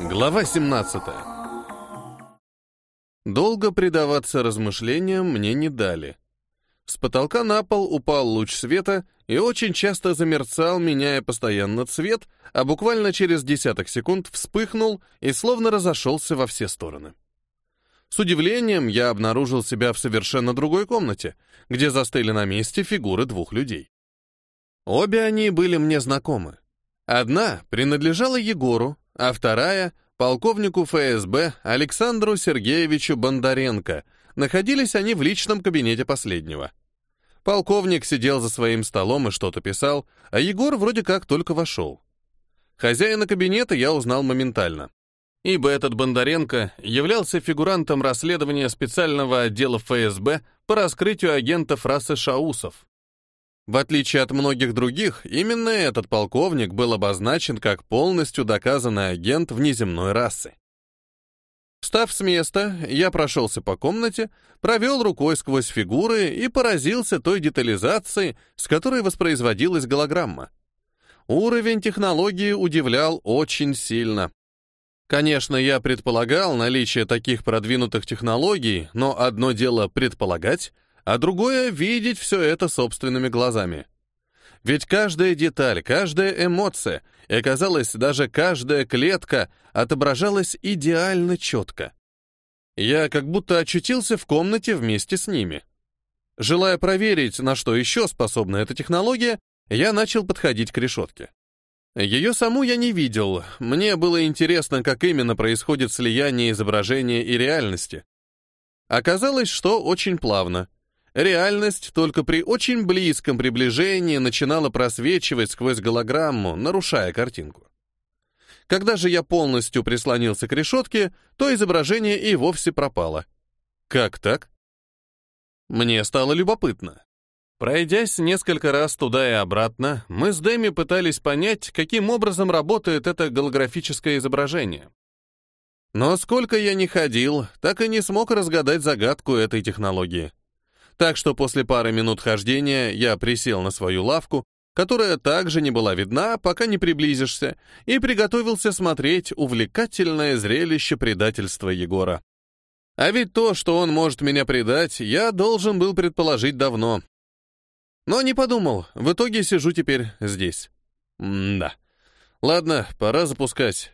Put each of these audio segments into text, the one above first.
Глава 17. Долго предаваться размышлениям мне не дали. С потолка на пол упал луч света и очень часто замерцал, меняя постоянно цвет, а буквально через десяток секунд вспыхнул и словно разошелся во все стороны. С удивлением я обнаружил себя в совершенно другой комнате, где застыли на месте фигуры двух людей. Обе они были мне знакомы. Одна принадлежала Егору, а вторая — полковнику ФСБ Александру Сергеевичу Бондаренко. Находились они в личном кабинете последнего. Полковник сидел за своим столом и что-то писал, а Егор вроде как только вошел. Хозяина кабинета я узнал моментально, ибо этот Бондаренко являлся фигурантом расследования специального отдела ФСБ по раскрытию агентов расы шаусов. В отличие от многих других, именно этот полковник был обозначен как полностью доказанный агент внеземной расы. Встав с места, я прошелся по комнате, провел рукой сквозь фигуры и поразился той детализацией, с которой воспроизводилась голограмма. Уровень технологии удивлял очень сильно. Конечно, я предполагал наличие таких продвинутых технологий, но одно дело предполагать — а другое — видеть все это собственными глазами. Ведь каждая деталь, каждая эмоция, и, оказалось, даже каждая клетка отображалась идеально четко. Я как будто очутился в комнате вместе с ними. Желая проверить, на что еще способна эта технология, я начал подходить к решетке. Ее саму я не видел, мне было интересно, как именно происходит слияние изображения и реальности. Оказалось, что очень плавно. Реальность только при очень близком приближении начинала просвечивать сквозь голограмму, нарушая картинку. Когда же я полностью прислонился к решетке, то изображение и вовсе пропало. Как так? Мне стало любопытно. Пройдясь несколько раз туда и обратно, мы с Дэми пытались понять, каким образом работает это голографическое изображение. Но сколько я ни ходил, так и не смог разгадать загадку этой технологии. Так что после пары минут хождения я присел на свою лавку, которая также не была видна, пока не приблизишься, и приготовился смотреть увлекательное зрелище предательства Егора. А ведь то, что он может меня предать, я должен был предположить давно. Но не подумал, в итоге сижу теперь здесь. М-да. Ладно, пора запускать.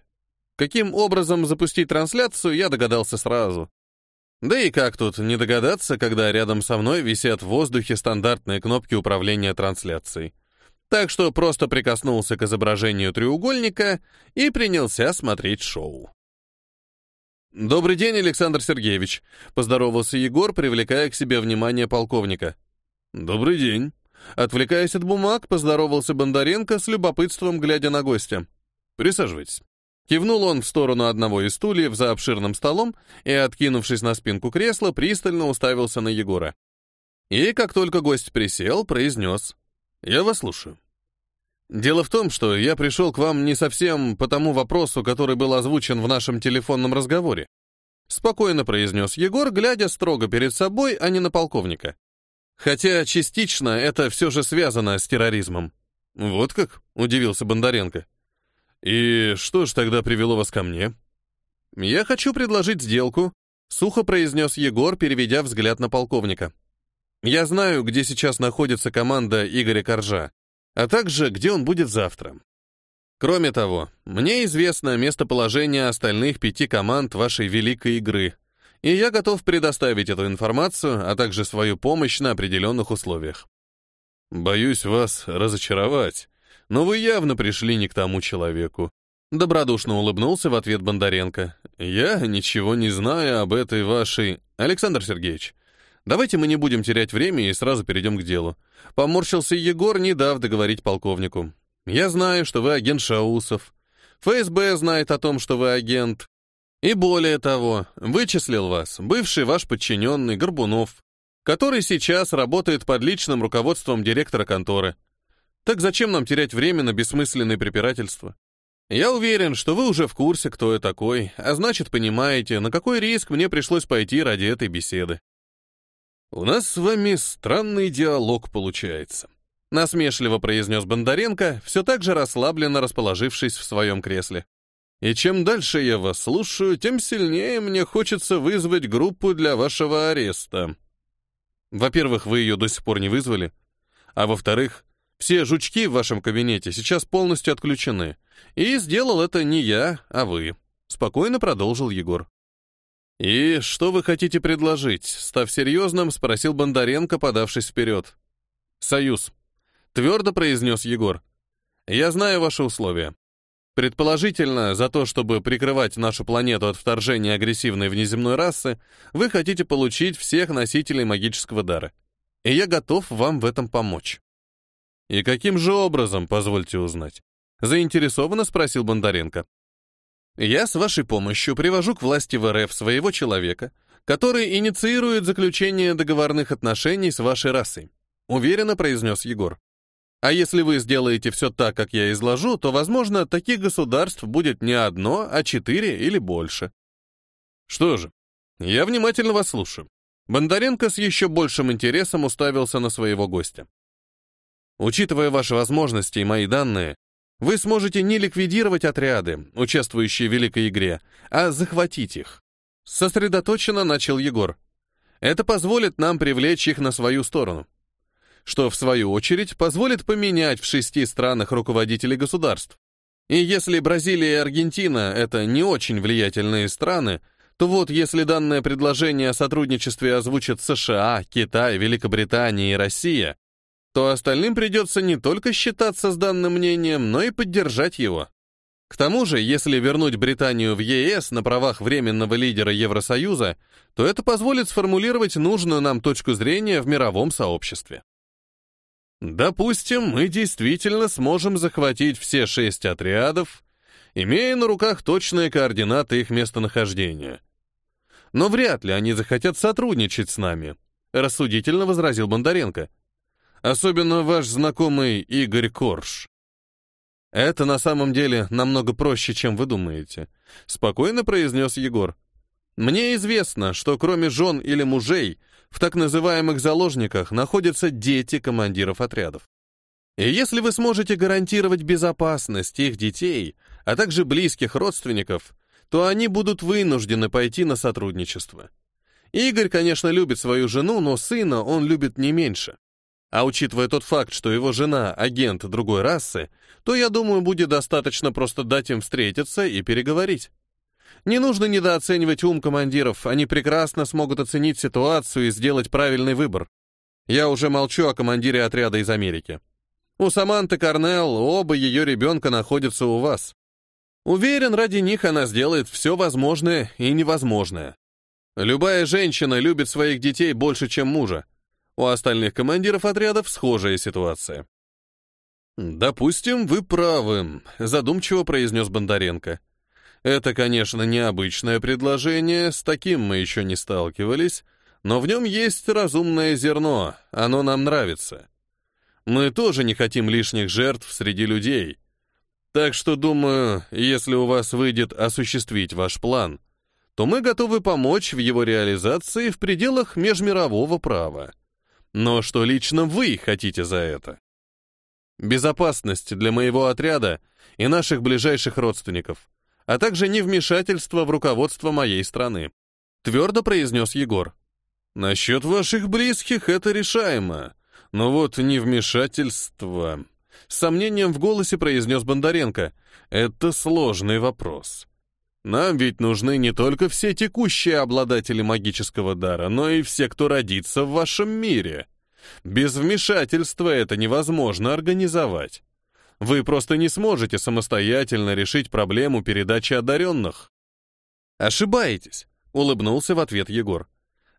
Каким образом запустить трансляцию, я догадался сразу. Да и как тут не догадаться, когда рядом со мной висят в воздухе стандартные кнопки управления трансляцией. Так что просто прикоснулся к изображению треугольника и принялся смотреть шоу. «Добрый день, Александр Сергеевич», — поздоровался Егор, привлекая к себе внимание полковника. «Добрый день». Отвлекаясь от бумаг, поздоровался Бондаренко с любопытством, глядя на гостя. «Присаживайтесь». Кивнул он в сторону одного из стульев за обширным столом и, откинувшись на спинку кресла, пристально уставился на Егора. И, как только гость присел, произнес «Я вас слушаю». «Дело в том, что я пришел к вам не совсем по тому вопросу, который был озвучен в нашем телефонном разговоре», спокойно произнес Егор, глядя строго перед собой, а не на полковника. «Хотя частично это все же связано с терроризмом». «Вот как?» — удивился Бондаренко. «И что ж тогда привело вас ко мне?» «Я хочу предложить сделку», — сухо произнес Егор, переведя взгляд на полковника. «Я знаю, где сейчас находится команда Игоря Коржа, а также где он будет завтра. Кроме того, мне известно местоположение остальных пяти команд вашей великой игры, и я готов предоставить эту информацию, а также свою помощь на определенных условиях. Боюсь вас разочаровать, но вы явно пришли не к тому человеку. Добродушно улыбнулся в ответ Бондаренко. Я ничего не знаю об этой вашей... Александр Сергеевич, давайте мы не будем терять время и сразу перейдем к делу. Поморщился Егор, не дав договорить полковнику. Я знаю, что вы агент Шаусов. ФСБ знает о том, что вы агент. И более того, вычислил вас бывший ваш подчиненный Горбунов, который сейчас работает под личным руководством директора конторы. Так зачем нам терять время на бессмысленные препирательства? Я уверен, что вы уже в курсе, кто я такой, а значит, понимаете, на какой риск мне пришлось пойти ради этой беседы. У нас с вами странный диалог получается. Насмешливо произнес Бондаренко, все так же расслабленно расположившись в своем кресле. И чем дальше я вас слушаю, тем сильнее мне хочется вызвать группу для вашего ареста. Во-первых, вы ее до сих пор не вызвали. А во-вторых, все жучки в вашем кабинете сейчас полностью отключены. И сделал это не я, а вы. Спокойно продолжил Егор. «И что вы хотите предложить?» Став серьезным, спросил Бондаренко, подавшись вперед. «Союз», — твердо произнес Егор. «Я знаю ваши условия. Предположительно, за то, чтобы прикрывать нашу планету от вторжения агрессивной внеземной расы, вы хотите получить всех носителей магического дара. И я готов вам в этом помочь. И каким же образом, позвольте узнать? Заинтересованно спросил Бондаренко. Я с вашей помощью привожу к власти в РФ своего человека, который инициирует заключение договорных отношений с вашей расой, уверенно произнес Егор. А если вы сделаете все так, как я изложу, то, возможно, таких государств будет не одно, а четыре или больше. Что же, я внимательно вас слушаю. Бондаренко с еще большим интересом уставился на своего гостя. Учитывая ваши возможности и мои данные, вы сможете не ликвидировать отряды, участвующие в великой игре, а захватить их. Сосредоточенно начал Егор. Это позволит нам привлечь их на свою сторону что, в свою очередь, позволит поменять в шести странах руководителей государств. И если Бразилия и Аргентина — это не очень влиятельные страны, то вот если данное предложение о сотрудничестве озвучат США, Китай, Великобритания и Россия, то остальным придется не только считаться с данным мнением, но и поддержать его. К тому же, если вернуть Британию в ЕС на правах временного лидера Евросоюза, то это позволит сформулировать нужную нам точку зрения в мировом сообществе. Допустим, мы действительно сможем захватить все шесть отрядов, имея на руках точные координаты их местонахождения. Но вряд ли они захотят сотрудничать с нами, рассудительно возразил Бондаренко. Особенно ваш знакомый Игорь Корж. Это на самом деле намного проще, чем вы думаете, спокойно произнес Егор. Мне известно, что кроме жен или мужей, в так называемых заложниках находятся дети командиров отрядов. И если вы сможете гарантировать безопасность их детей, а также близких родственников, то они будут вынуждены пойти на сотрудничество. Игорь, конечно, любит свою жену, но сына он любит не меньше. А учитывая тот факт, что его жена — агент другой расы, то, я думаю, будет достаточно просто дать им встретиться и переговорить. Не нужно недооценивать ум командиров, они прекрасно смогут оценить ситуацию и сделать правильный выбор. Я уже молчу о командире отряда из Америки. У Саманты Корнелл оба ее ребенка находятся у вас. Уверен, ради них она сделает все возможное и невозможное. Любая женщина любит своих детей больше, чем мужа. У остальных командиров отрядов схожая ситуация. «Допустим, вы правы», — задумчиво произнес Бондаренко. Это, конечно, необычное предложение, с таким мы еще не сталкивались, но в нем есть разумное зерно, оно нам нравится. Мы тоже не хотим лишних жертв среди людей. Так что, думаю, если у вас выйдет осуществить ваш план, то мы готовы помочь в его реализации в пределах межмирового права. Но что лично вы хотите за это? Безопасность для моего отряда и наших ближайших родственников — а также невмешательство в руководство моей страны», — твердо произнес Егор. «Насчет ваших близких это решаемо, но вот невмешательство...» С сомнением в голосе произнес Бондаренко. «Это сложный вопрос. Нам ведь нужны не только все текущие обладатели магического дара, но и все, кто родится в вашем мире. Без вмешательства это невозможно организовать. Вы просто не сможете самостоятельно решить проблему передачи одаренных. Ошибаетесь, улыбнулся в ответ Егор.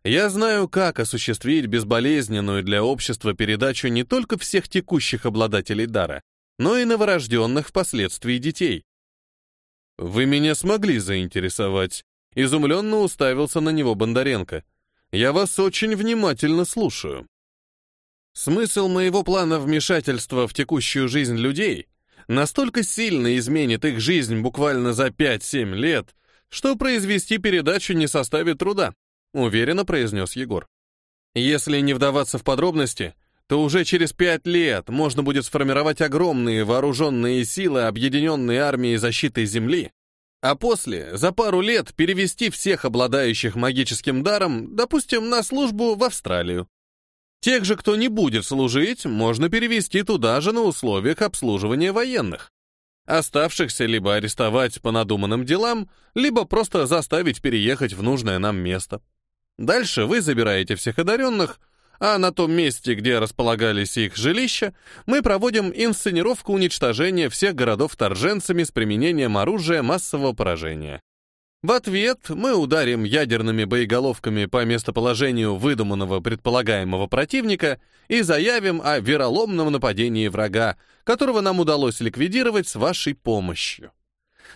Я знаю, как осуществить безболезненную для общества передачу не только всех текущих обладателей дара, но и новорожденных впоследствии детей. Вы меня смогли заинтересовать. Изумленно уставился на него Бондаренко. Я вас очень внимательно слушаю. Смысл моего плана вмешательства в текущую жизнь людей настолько сильно изменит их жизнь буквально за 5-7 лет, что произвести передачу не составит труда, уверенно произнес Егор. Если не вдаваться в подробности, то уже через пять лет можно будет сформировать огромные вооруженные силы Объединенной армии защиты Земли, А после, за пару лет, перевести всех обладающих магическим даром, допустим, на службу в Австралию. Тех же, кто не будет служить, можно перевести туда же на условиях обслуживания военных. Оставшихся либо арестовать по надуманным делам, либо просто заставить переехать в нужное нам место. Дальше вы забираете всех одаренных, а на том месте, где располагались их жилища, мы проводим инсценировку уничтожения всех городов торженцами с применением оружия массового поражения. В ответ мы ударим ядерными боеголовками по местоположению выдуманного предполагаемого противника и заявим о вероломном нападении врага, которого нам удалось ликвидировать с вашей помощью.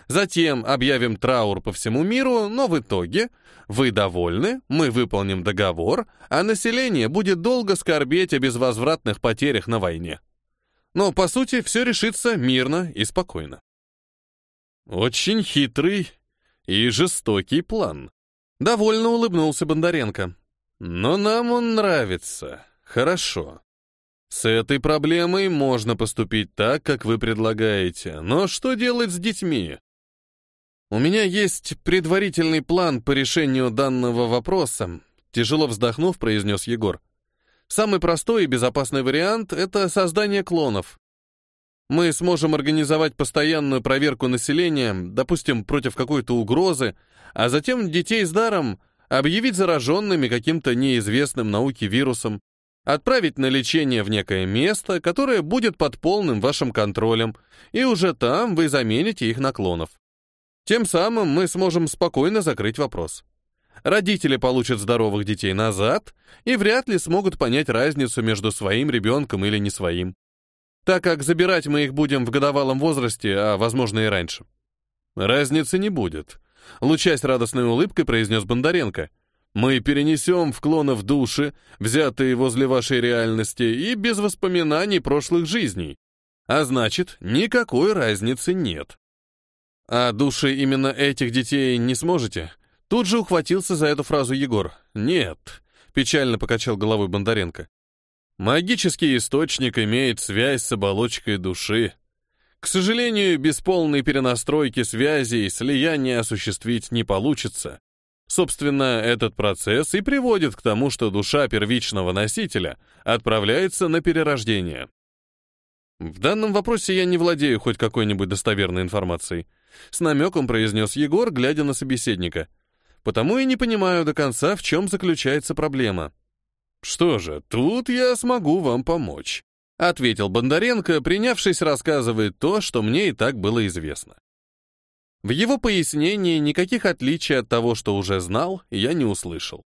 Затем объявим траур по всему миру, но в итоге вы довольны, мы выполним договор, а население будет долго скорбеть о безвозвратных потерях на войне. Но, по сути, все решится мирно и спокойно. Очень хитрый и жестокий план. Довольно улыбнулся Бондаренко. Но нам он нравится. Хорошо. С этой проблемой можно поступить так, как вы предлагаете. Но что делать с детьми? У меня есть предварительный план по решению данного вопроса, тяжело вздохнув, произнес Егор. Самый простой и безопасный вариант — это создание клонов. Мы сможем организовать постоянную проверку населения, допустим, против какой-то угрозы, а затем детей с даром объявить зараженными каким-то неизвестным науке вирусом, отправить на лечение в некое место, которое будет под полным вашим контролем, и уже там вы замените их на клонов. Тем самым мы сможем спокойно закрыть вопрос. Родители получат здоровых детей назад и вряд ли смогут понять разницу между своим ребенком или не своим так как забирать мы их будем в годовалом возрасте, а, возможно, и раньше. Разницы не будет. Лучась радостной улыбкой, произнес Бондаренко. Мы перенесем в клонов души, взятые возле вашей реальности, и без воспоминаний прошлых жизней. А значит, никакой разницы нет. А души именно этих детей не сможете? Тут же ухватился за эту фразу Егор. Нет, печально покачал головой Бондаренко. Магический источник имеет связь с оболочкой души. К сожалению, без полной перенастройки связей слияние осуществить не получится. Собственно, этот процесс и приводит к тому, что душа первичного носителя отправляется на перерождение. В данном вопросе я не владею хоть какой-нибудь достоверной информацией. С намеком произнес Егор, глядя на собеседника. Потому и не понимаю до конца, в чем заключается проблема. «Что же, тут я смогу вам помочь», — ответил Бондаренко, принявшись рассказывать то, что мне и так было известно. В его пояснении никаких отличий от того, что уже знал, я не услышал.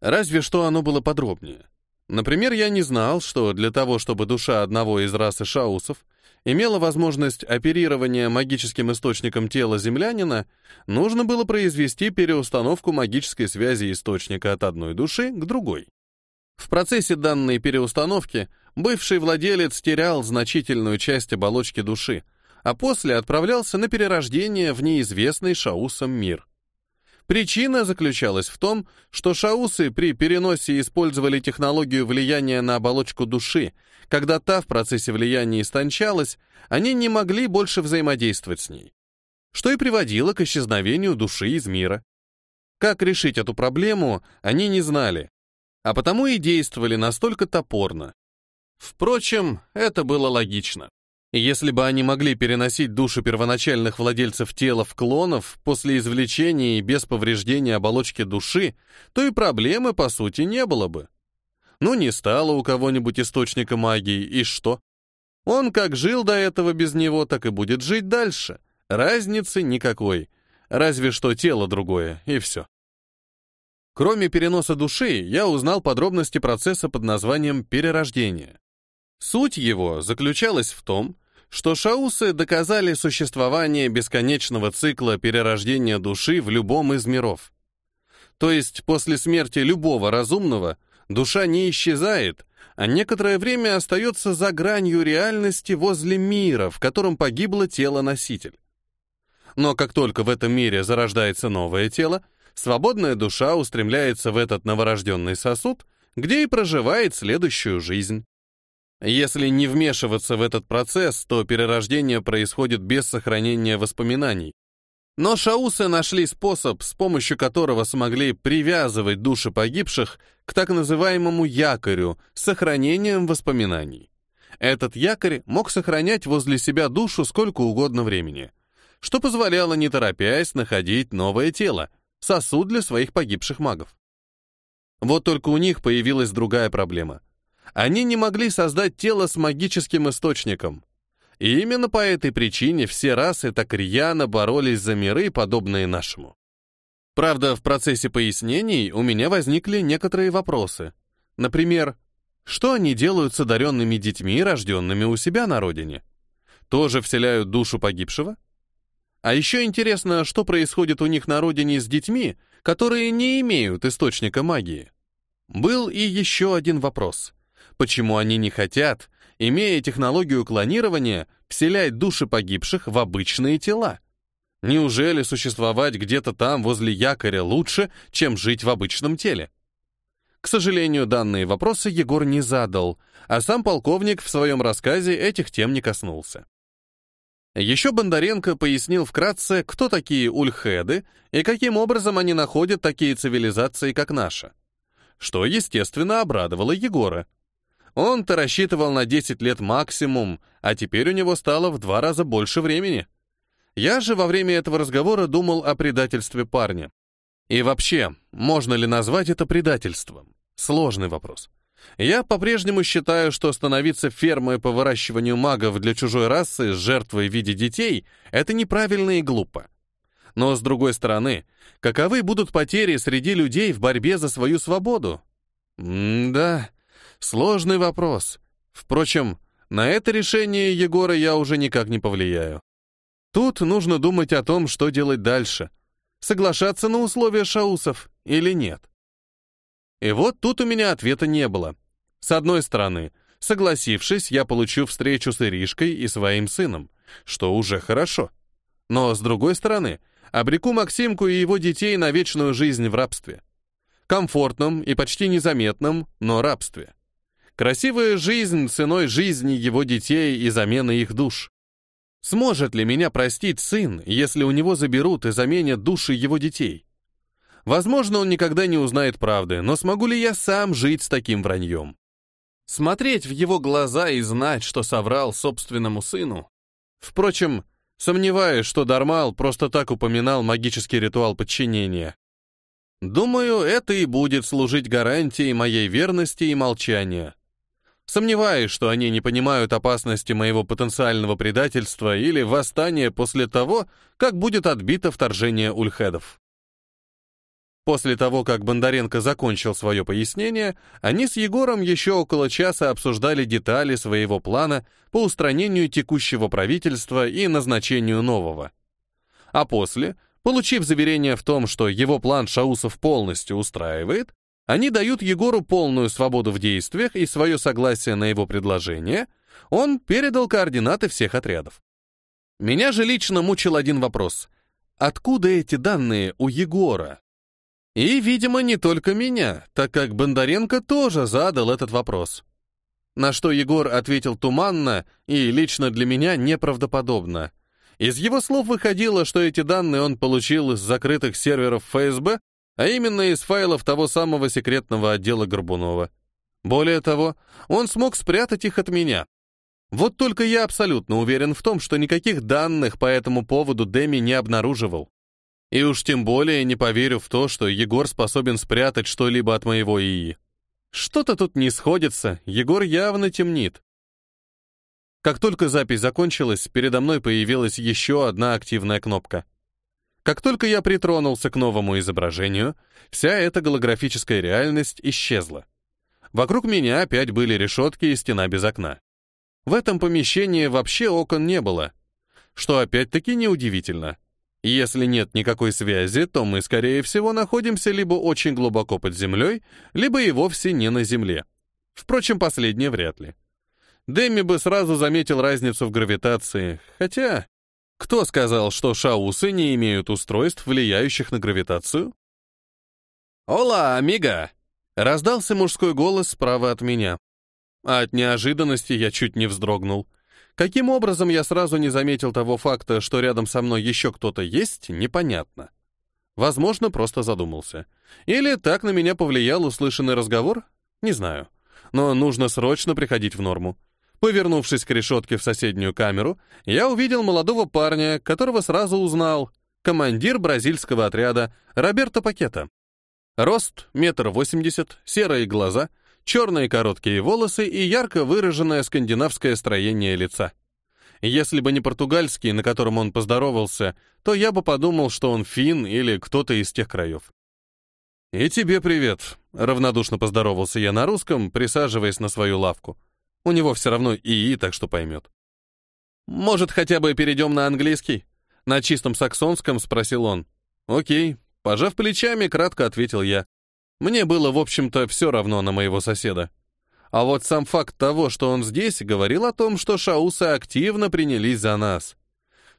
Разве что оно было подробнее. Например, я не знал, что для того, чтобы душа одного из расы шаусов имела возможность оперирования магическим источником тела землянина, нужно было произвести переустановку магической связи источника от одной души к другой. В процессе данной переустановки бывший владелец терял значительную часть оболочки души, а после отправлялся на перерождение в неизвестный шаусом мир. Причина заключалась в том, что шаусы при переносе использовали технологию влияния на оболочку души. Когда та в процессе влияния истончалась, они не могли больше взаимодействовать с ней. Что и приводило к исчезновению души из мира. Как решить эту проблему, они не знали, а потому и действовали настолько топорно. Впрочем, это было логично. Если бы они могли переносить души первоначальных владельцев тела в клонов после извлечения и без повреждения оболочки души, то и проблемы, по сути, не было бы. Ну, не стало у кого-нибудь источника магии, и что? Он как жил до этого без него, так и будет жить дальше. Разницы никакой. Разве что тело другое, и все. Кроме переноса души, я узнал подробности процесса под названием перерождение. Суть его заключалась в том, что шаусы доказали существование бесконечного цикла перерождения души в любом из миров. То есть после смерти любого разумного душа не исчезает, а некоторое время остается за гранью реальности возле мира, в котором погибло тело-носитель. Но как только в этом мире зарождается новое тело, свободная душа устремляется в этот новорожденный сосуд, где и проживает следующую жизнь. Если не вмешиваться в этот процесс, то перерождение происходит без сохранения воспоминаний. Но шаусы нашли способ, с помощью которого смогли привязывать души погибших к так называемому якорю с сохранением воспоминаний. Этот якорь мог сохранять возле себя душу сколько угодно времени, что позволяло, не торопясь, находить новое тело, сосуд для своих погибших магов. Вот только у них появилась другая проблема. Они не могли создать тело с магическим источником. И именно по этой причине все расы так рьяно боролись за миры, подобные нашему. Правда, в процессе пояснений у меня возникли некоторые вопросы. Например, что они делают с одаренными детьми, рожденными у себя на родине? Тоже вселяют душу погибшего? А еще интересно, что происходит у них на родине с детьми, которые не имеют источника магии. Был и еще один вопрос. Почему они не хотят, имея технологию клонирования, вселять души погибших в обычные тела. Неужели существовать где-то там, возле якоря, лучше, чем жить в обычном теле? К сожалению, данные вопросы Егор не задал, а сам полковник в своем рассказе этих тем не коснулся. Еще Бондаренко пояснил вкратце, кто такие ульхеды и каким образом они находят такие цивилизации, как наша. Что, естественно, обрадовало Егора. Он-то рассчитывал на 10 лет максимум, а теперь у него стало в два раза больше времени. Я же во время этого разговора думал о предательстве парня. И вообще, можно ли назвать это предательством? Сложный вопрос. Я по-прежнему считаю, что становиться фермой по выращиванию магов для чужой расы с жертвой в виде детей — это неправильно и глупо. Но, с другой стороны, каковы будут потери среди людей в борьбе за свою свободу? М-да, Сложный вопрос. Впрочем, на это решение Егора я уже никак не повлияю. Тут нужно думать о том, что делать дальше. Соглашаться на условия шаусов или нет. И вот тут у меня ответа не было. С одной стороны, согласившись, я получу встречу с Иришкой и своим сыном, что уже хорошо. Но с другой стороны, обреку Максимку и его детей на вечную жизнь в рабстве. Комфортном и почти незаметном, но рабстве. Красивая жизнь ценой жизни его детей и замены их душ. Сможет ли меня простить сын, если у него заберут и заменят души его детей? Возможно, он никогда не узнает правды, но смогу ли я сам жить с таким враньем? Смотреть в его глаза и знать, что соврал собственному сыну? Впрочем, сомневаюсь, что Дармал просто так упоминал магический ритуал подчинения. Думаю, это и будет служить гарантией моей верности и молчания. Сомневаюсь, что они не понимают опасности моего потенциального предательства или восстания после того, как будет отбито вторжение ульхедов. После того, как Бондаренко закончил свое пояснение, они с Егором еще около часа обсуждали детали своего плана по устранению текущего правительства и назначению нового. А после, получив заверение в том, что его план Шаусов полностью устраивает, они дают Егору полную свободу в действиях и свое согласие на его предложение. Он передал координаты всех отрядов. Меня же лично мучил один вопрос. Откуда эти данные у Егора? И, видимо, не только меня, так как Бондаренко тоже задал этот вопрос. На что Егор ответил туманно и лично для меня неправдоподобно. Из его слов выходило, что эти данные он получил из закрытых серверов ФСБ а именно из файлов того самого секретного отдела Горбунова. Более того, он смог спрятать их от меня. Вот только я абсолютно уверен в том, что никаких данных по этому поводу Дэми не обнаруживал. И уж тем более не поверю в то, что Егор способен спрятать что-либо от моего ИИ. Что-то тут не сходится, Егор явно темнит. Как только запись закончилась, передо мной появилась еще одна активная кнопка. Как только я притронулся к новому изображению, вся эта голографическая реальность исчезла. Вокруг меня опять были решетки и стена без окна. В этом помещении вообще окон не было, что опять-таки неудивительно. Если нет никакой связи, то мы, скорее всего, находимся либо очень глубоко под землей, либо и вовсе не на земле. Впрочем, последнее вряд ли. Дэми бы сразу заметил разницу в гравитации, хотя кто сказал, что шаусы не имеют устройств, влияющих на гравитацию? «Ола, амиго!» — раздался мужской голос справа от меня. от неожиданности я чуть не вздрогнул. Каким образом я сразу не заметил того факта, что рядом со мной еще кто-то есть, непонятно. Возможно, просто задумался. Или так на меня повлиял услышанный разговор? Не знаю. Но нужно срочно приходить в норму. Повернувшись к решетке в соседнюю камеру, я увидел молодого парня, которого сразу узнал. Командир бразильского отряда Роберто Пакета. Рост — метр восемьдесят, серые глаза, черные короткие волосы и ярко выраженное скандинавское строение лица. Если бы не португальский, на котором он поздоровался, то я бы подумал, что он фин или кто-то из тех краев. «И тебе привет», — равнодушно поздоровался я на русском, присаживаясь на свою лавку. У него все равно ИИ, так что поймет. «Может, хотя бы перейдем на английский?» На чистом саксонском спросил он. «Окей». Пожав плечами, кратко ответил я. Мне было, в общем-то, все равно на моего соседа. А вот сам факт того, что он здесь, говорил о том, что шаусы активно принялись за нас.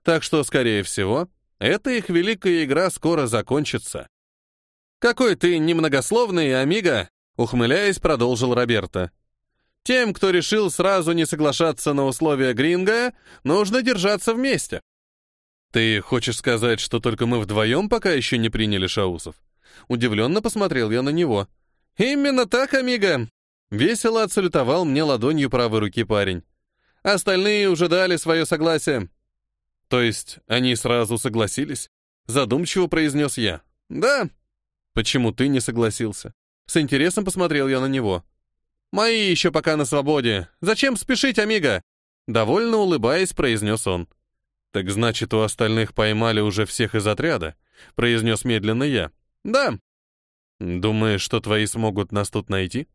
Так что, скорее всего, эта их великая игра скоро закончится. «Какой ты немногословный, амиго!» — ухмыляясь, продолжил Роберто. Тем, кто решил сразу не соглашаться на условия Гринга, нужно держаться вместе. Ты хочешь сказать, что только мы вдвоем пока еще не приняли шаусов? Удивленно посмотрел я на него. Именно так, амиго. Весело отсалютовал мне ладонью правой руки парень. Остальные уже дали свое согласие. То есть они сразу согласились? Задумчиво произнес я. Да. Почему ты не согласился? С интересом посмотрел я на него. «Мои еще пока на свободе. Зачем спешить, амиго?» Довольно улыбаясь, произнес он. «Так значит, у остальных поймали уже всех из отряда?» произнес медленно я. «Да». «Думаешь, что твои смогут нас тут найти?»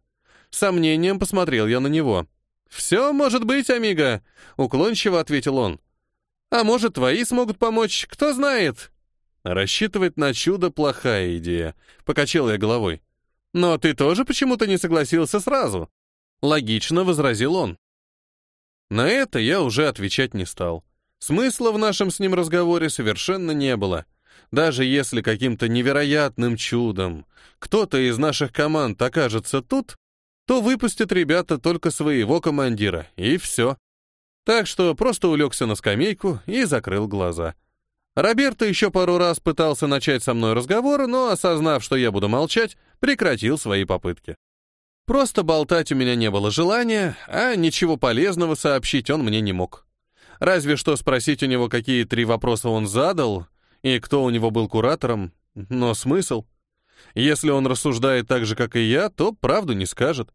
Сомнением посмотрел я на него. «Все может быть, амиго», — уклончиво ответил он. «А может, твои смогут помочь, кто знает?» «Рассчитывать на чудо — плохая идея», — покачал я головой. Но ты тоже почему-то не согласился сразу. Логично, возразил он. На это я уже отвечать не стал. Смысла в нашем с ним разговоре совершенно не было. Даже если каким-то невероятным чудом кто-то из наших команд окажется тут, то выпустят ребята только своего командира, и все. Так что просто улегся на скамейку и закрыл глаза. Роберто еще пару раз пытался начать со мной разговор, но, осознав, что я буду молчать, прекратил свои попытки. Просто болтать у меня не было желания, а ничего полезного сообщить он мне не мог. Разве что спросить у него, какие три вопроса он задал, и кто у него был куратором, но смысл? Если он рассуждает так же, как и я, то правду не скажет.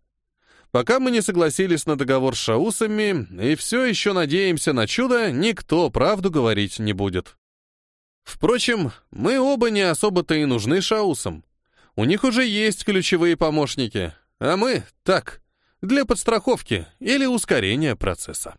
Пока мы не согласились на договор с шаусами и все еще надеемся на чудо, никто правду говорить не будет. Впрочем, мы оба не особо-то и нужны шаусам. У них уже есть ключевые помощники, а мы — так, для подстраховки или ускорения процесса.